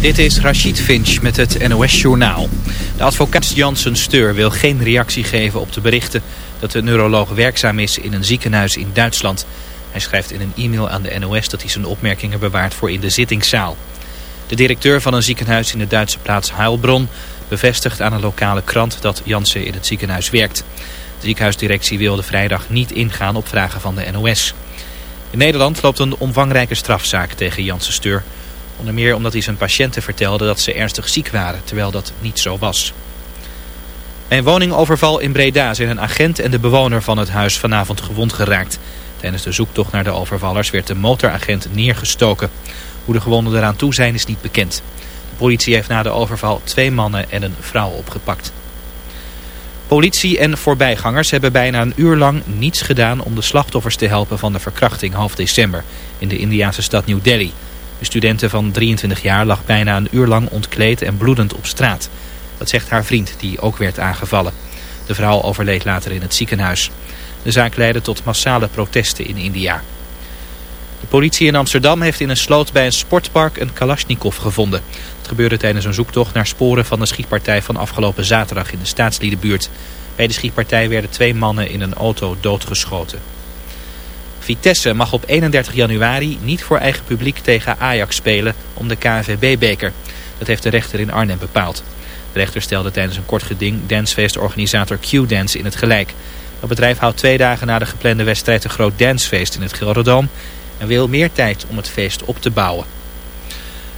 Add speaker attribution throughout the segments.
Speaker 1: Dit is Rachid Finch met het NOS-journaal. De advocaat Janssen Steur wil geen reactie geven op de berichten... dat de neuroloog werkzaam is in een ziekenhuis in Duitsland. Hij schrijft in een e-mail aan de NOS dat hij zijn opmerkingen bewaart voor in de zittingszaal. De directeur van een ziekenhuis in de Duitse plaats Heilbronn... bevestigt aan een lokale krant dat Janssen in het ziekenhuis werkt. De ziekenhuisdirectie wilde vrijdag niet ingaan op vragen van de NOS. In Nederland loopt een omvangrijke strafzaak tegen Janssen Steur... Onder meer omdat hij zijn patiënten vertelde dat ze ernstig ziek waren, terwijl dat niet zo was. Bij een woningoverval in Breda zijn een agent en de bewoner van het huis vanavond gewond geraakt. Tijdens de zoektocht naar de overvallers werd de motoragent neergestoken. Hoe de gewonden eraan toe zijn is niet bekend. De politie heeft na de overval twee mannen en een vrouw opgepakt. Politie en voorbijgangers hebben bijna een uur lang niets gedaan om de slachtoffers te helpen van de verkrachting half december in de Indiase stad New Delhi. De studente van 23 jaar lag bijna een uur lang ontkleed en bloedend op straat. Dat zegt haar vriend, die ook werd aangevallen. De vrouw overleed later in het ziekenhuis. De zaak leidde tot massale protesten in India. De politie in Amsterdam heeft in een sloot bij een sportpark een Kalashnikov gevonden. Het gebeurde tijdens een zoektocht naar sporen van de schietpartij van afgelopen zaterdag in de staatsliedenbuurt. Bij de schietpartij werden twee mannen in een auto doodgeschoten. Vitesse mag op 31 januari niet voor eigen publiek tegen Ajax spelen om de KNVB-beker. Dat heeft de rechter in Arnhem bepaald. De rechter stelde tijdens een kort geding dancefeestorganisator Q-Dance in het gelijk. Het bedrijf houdt twee dagen na de geplande wedstrijd een groot dancefeest in het Gelderdoom... en wil meer tijd om het feest op te bouwen.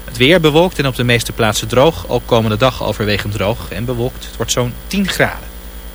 Speaker 1: Het weer bewolkt en op de meeste plaatsen droog. Ook komende dag overwegend droog en bewolkt. Het wordt zo'n 10 graden.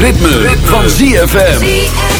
Speaker 2: ritme, van ZFM.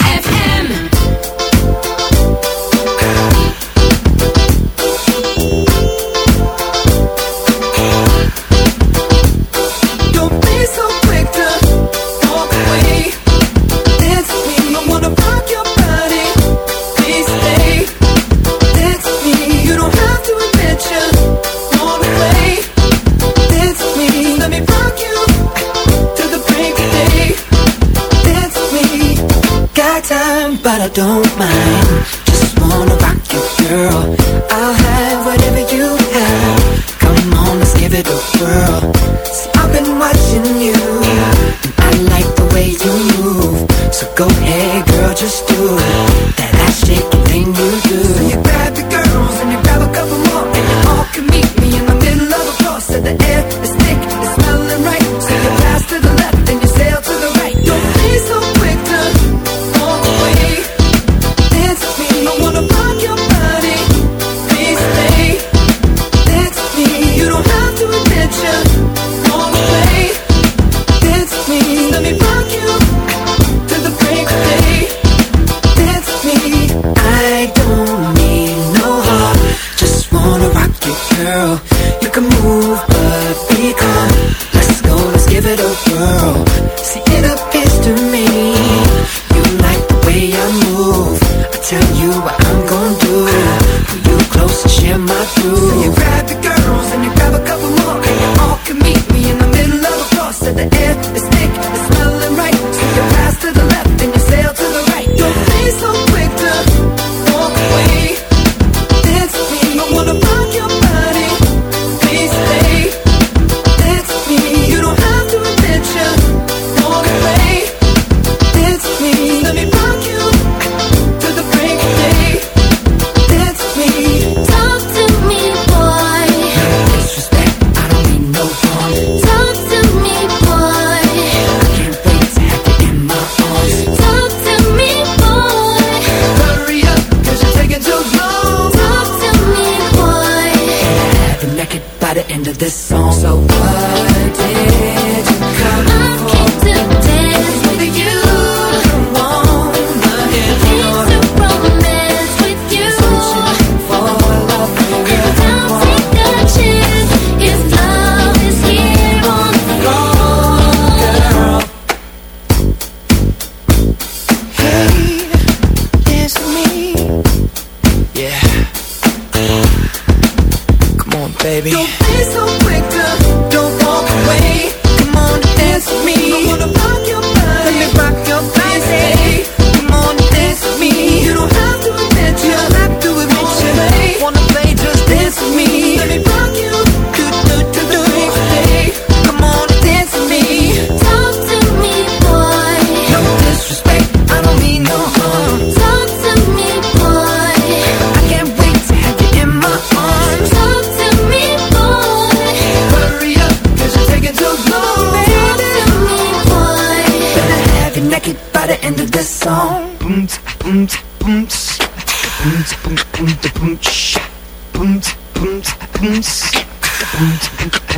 Speaker 3: but I don't mind. So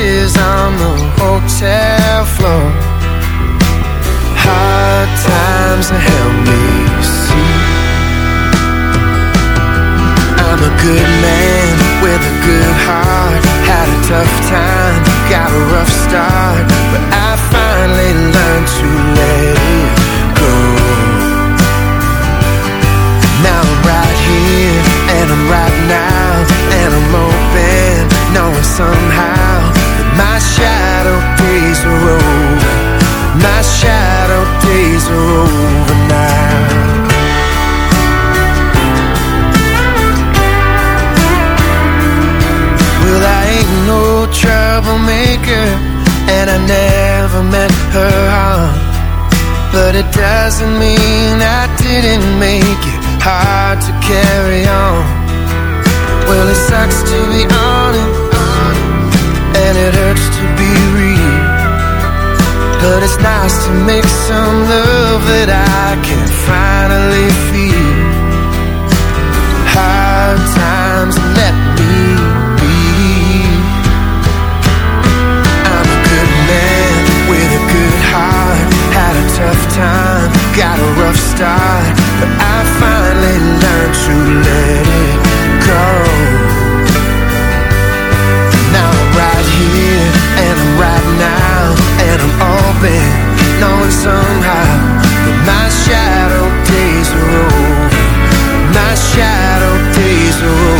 Speaker 4: Pieces on the hotel floor. Hard times help me see. I'm a good man with a good heart. Had a tough time, got a rough start, but I finally learned to let it go. Now I'm right here, and I'm right now, and I'm open, knowing somehow over now. Well, I ain't no troublemaker, and I never meant her harm. But it doesn't mean I didn't make it hard to carry on. Well, it sucks to be But it's nice to make some love that I can finally feel. Hard times let me be. I'm a good man with a good heart. Had a tough time, got a rough start, but I finally learned to let it go. Now I'm right here and I'm right now and I'm open, knowing somehow that my shadow days are over.
Speaker 5: My shadow days are over.